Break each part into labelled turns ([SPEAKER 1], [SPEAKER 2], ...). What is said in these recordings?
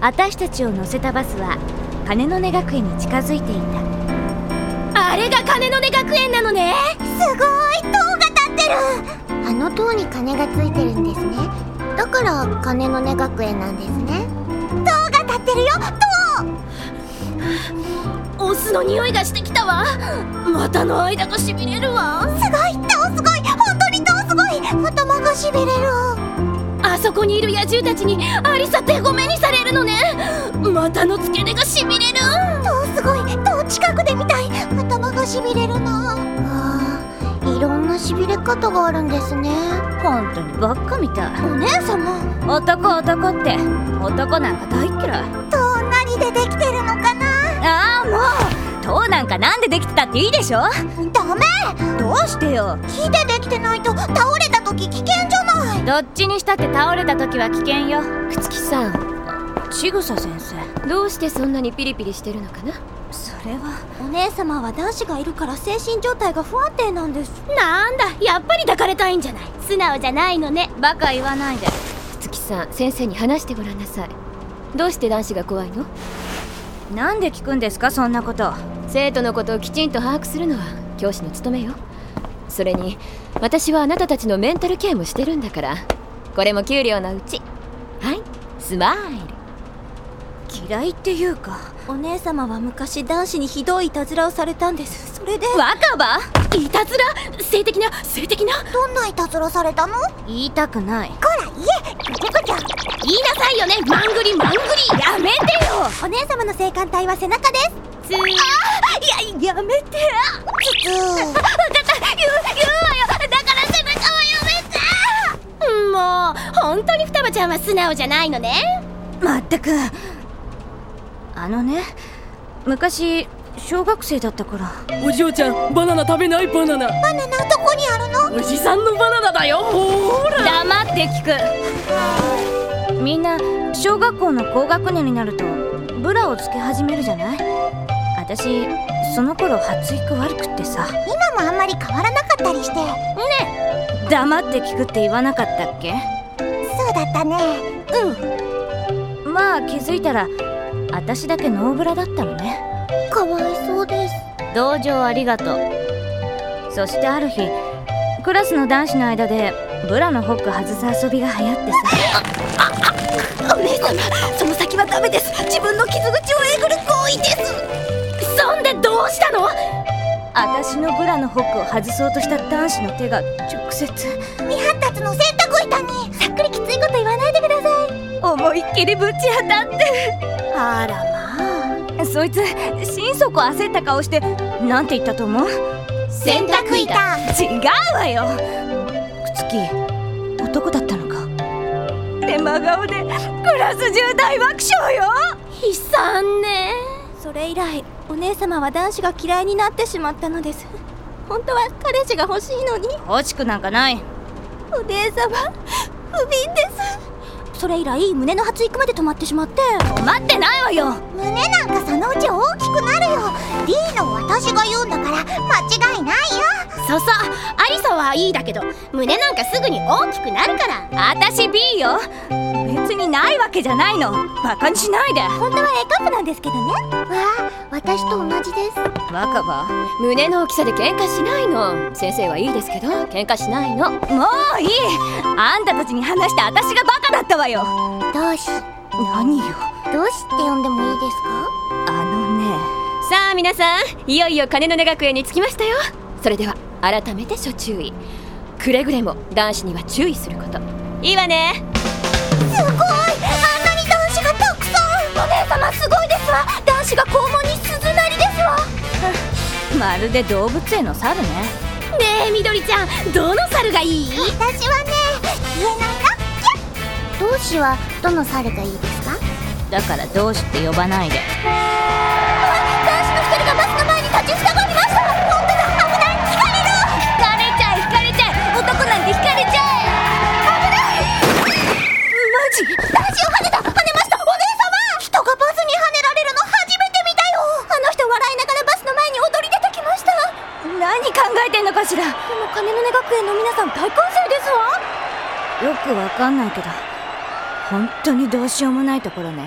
[SPEAKER 1] 私たちを乗せたバスは金の音学園に近づいていた。
[SPEAKER 2] あれが金の音学園なのね。
[SPEAKER 3] すごい塔が立ってる。あの塔に鐘がついてるんですね。だから鐘の音学園なんですね。塔が立ってるよ。
[SPEAKER 2] 塔。オスの匂いがしてきたわ。股の間がしびれるわ。
[SPEAKER 3] すごい塔すごい。本当に塔すごい。頭がしびれる。
[SPEAKER 2] あそこにいる野獣たちにアリサ手ごめ股の付け根がしびれる。
[SPEAKER 3] 塔すごい。塔近くで見たい。頭がしびれるな。あいろんなしびれ方があるんですね。
[SPEAKER 1] 本当にばっかみたい。
[SPEAKER 3] お姉様。
[SPEAKER 1] 男男って。男なんか大嫌い。
[SPEAKER 3] 塔何でできてるのかな。
[SPEAKER 1] ああもう。塔なんかなんでできてたっていいでしょ。
[SPEAKER 3] ダメ。
[SPEAKER 1] どうしてよ。
[SPEAKER 3] 木でできてないと倒れた時危険じゃない。
[SPEAKER 1] どっちにしたって倒れた時は危険よ。
[SPEAKER 2] 朽木さん
[SPEAKER 1] ちぐさ先生。
[SPEAKER 2] どうしてそんなにピリピリしてるのかな？
[SPEAKER 1] それは。
[SPEAKER 3] お姉様は男子がいるから精神状態が不安定なんです。
[SPEAKER 2] なんだやっぱり抱かれたいんじゃない。素直じゃないのね。
[SPEAKER 1] バカ言わないで。
[SPEAKER 2] 朽木さん先生に話してごらんなさい。どうして男子が怖いの？
[SPEAKER 1] なんで聞くんですかそんなこと。
[SPEAKER 2] 生徒のことをきちんと把握するのは教師の務めよ。それに私はあなたたちのメンタルケアもしてるんだから。これも給料のうち。はいスマイル
[SPEAKER 1] 嫌いっていうか。
[SPEAKER 3] お姉様は昔男子にひどいいたずらをされたんです。それで？
[SPEAKER 1] 若葉？
[SPEAKER 2] いたずら？性的な？性的な？
[SPEAKER 3] どんないたずらされたの？こ
[SPEAKER 1] 言いたくない。
[SPEAKER 3] ら言えペコちゃん。
[SPEAKER 2] 言いなさいよねマングリマングリやめてよ！
[SPEAKER 3] お姉様の性感帯は背中です。
[SPEAKER 2] つー。いややめて。
[SPEAKER 3] つつ
[SPEAKER 2] 分かった言う言うわよ。だから背中はやめて。もう本当に双葉ちゃんは素直じゃないのね。
[SPEAKER 1] まったくあのね昔小学生だったから
[SPEAKER 4] お嬢ちゃんバナナ食べない？バナナ。
[SPEAKER 3] バナナどこにあるの？
[SPEAKER 4] おじさんのバナナだよ。ほーら。
[SPEAKER 1] 黙って聞く。みんな小学校の高学年になるとブラをつけ始めるじゃない？私その頃発育悪くってさ。
[SPEAKER 3] 今もあんまり変わらなかったりして。
[SPEAKER 1] 黙って聞くって言わなかったっけ？
[SPEAKER 3] そうだったね。
[SPEAKER 1] まあ気づいたら私だけノーブラだったのね。
[SPEAKER 3] かわいそうです。
[SPEAKER 1] 同情ありがとう。そしてある日クラスの男子の間でブラのホック外す遊びが流行ってさ。
[SPEAKER 2] お姉様その先はダメです自分の傷口をえぐる行為ですそんでどうしたの
[SPEAKER 1] 私のブラのホックを外そうとした男子の手が直接
[SPEAKER 3] 未発達の洗濯板にさっくりきついこと言わないでください
[SPEAKER 1] 思いっきりぶち当たって
[SPEAKER 3] あらまあ。
[SPEAKER 1] そいつ心底焦った顔してなんて言ったと思う？
[SPEAKER 2] 洗濯板。
[SPEAKER 1] 違うわよ。くつき男だったのか？で真顔でクラス中大爆笑よ。
[SPEAKER 2] 悲惨ね。
[SPEAKER 3] それ以来お姉様は男子が嫌いになってしまったのです。本当は彼氏が欲しいのに。
[SPEAKER 1] 欲しくなんかない。
[SPEAKER 3] お姉様不憫ですそれ以来胸の発育まで止まってしまって。
[SPEAKER 1] 待ってないわよ。
[SPEAKER 3] 胸なんかそのうち大きくなるよ。D の私が言うんだから間違いないよ。
[SPEAKER 2] そうそういいだけど胸なんかすぐに大きくなるから。
[SPEAKER 1] 私 B よ。別にないわけじゃないの。バカにしないで。
[SPEAKER 3] 本当は A カップなんですけどね。わあ私と同じです。
[SPEAKER 1] 若葉
[SPEAKER 2] 胸の大きさで喧嘩しないの。先生はいいですけど喧嘩しないの。
[SPEAKER 1] もういい。あんたたちに話して私がバカだったわよ。
[SPEAKER 3] どうし
[SPEAKER 1] 何よ。
[SPEAKER 3] どうしって呼んでもいいですか？
[SPEAKER 1] あのね。
[SPEAKER 2] さあ皆さんいよいよ金の音学園に着きましたよそれでは改めて諸注意。くれぐれも男子には注意すること。いいわね。
[SPEAKER 3] すごい。あんなに男子がたくさん。お姉様すごいですわ。男子が肛門に鈴なりですわ。
[SPEAKER 1] まるで動物園の猿ね。
[SPEAKER 2] ねえみどりちゃん。どの猿がいい？
[SPEAKER 3] 私はね言えないな同志はどの猿がいいですか？
[SPEAKER 1] だからどうして呼ばないで。
[SPEAKER 3] 男子の一人がバスの前に立ちふさがり
[SPEAKER 1] かしら？
[SPEAKER 3] でも金の音学園の皆さん大歓声ですわ。
[SPEAKER 1] よくわかんないけど本当にどうしようもないところね。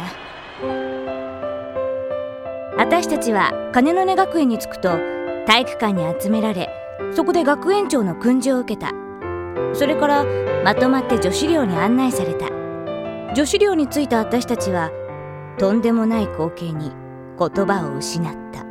[SPEAKER 1] 私たちは金の根学園に着くと体育館に集められそこで学園長の訓示を受けた。それからまとまって女子寮に案内された。女子寮に着いた私たちはとんでもない光景に言葉を失った